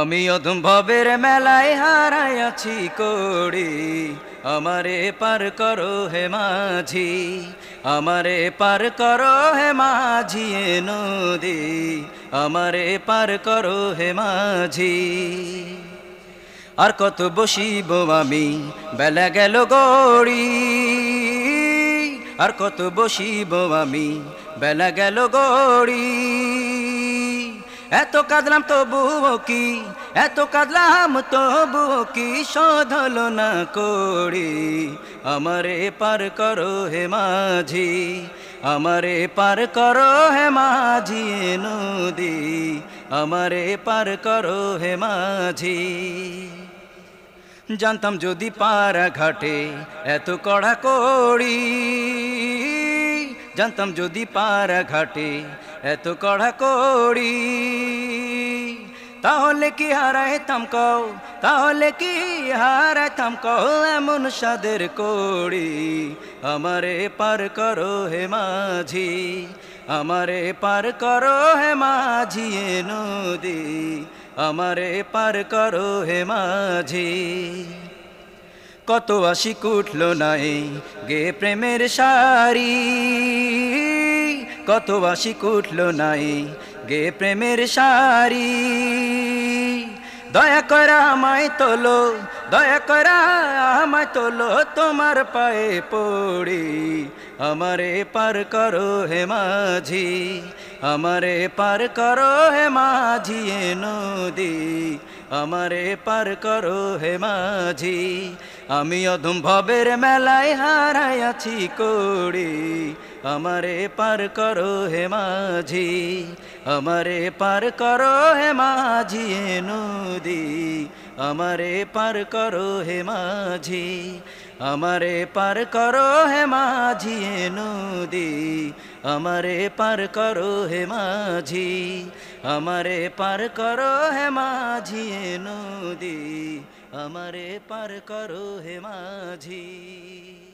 আমি অধম ভবের মেলায় হারাইয়াছি করি আমারে পার করো হে মাঝি, আমারে পার করো হে মাঝি নদী। আমারে পার করো হে মাঝি। আর কত বসিব আমি, বেলা গেল গড়ি। আর কত বসিব আমি, বেলা গেল গড়ি। এত কাঁদলাম তবুও কি? এত কাঁদলাম তবুও কি? শোধল না করি। আমারে পার করো হে মাঝি, আমারে পার করো হে মাঝি নদী, আমারে পার করো হে মাঝি। জানতাম যদি পারা ঘাটে এত কড়া কড়ি, জানতাম যদি পারা ঘাটে এত কড়া কড়ি। তাহলে কি হারাইতাম কও তাহলে কি হারাইতাম কও এমন সাদের কড়ি? আমারে পার করো হে মাঝি, আমারে পার করো হে মাঝি নদী, আমারে পার করো হে মাঝি। কত আশি কুটলো নাই গে প্রেমের সারি। কত আশি কুটলো নাই গে প্রেমের সারি। দয়া করা আমায় তোলো, দয়া করা আমায় তোলো, তোমার পায়ে পড়ি। আমারে পার করো হে মাঝি, আমারে পার করো হে মাঝি এ নদী। আমারে পার করো হে মাঝি, আমি অধম ভবের মেলায় হারাইয়াছি করি আমারে পার করো হে মাঝি, আমারে পার করো হে মাঝি নদী, আমারে পার করো হে মাঝি, আমারে পার করো হে মাঝি নদী, আমারে পার করো হে মাঝি, আমারে পার করো হে মাঝি নদী, আমারে পার করো হে মাঝি।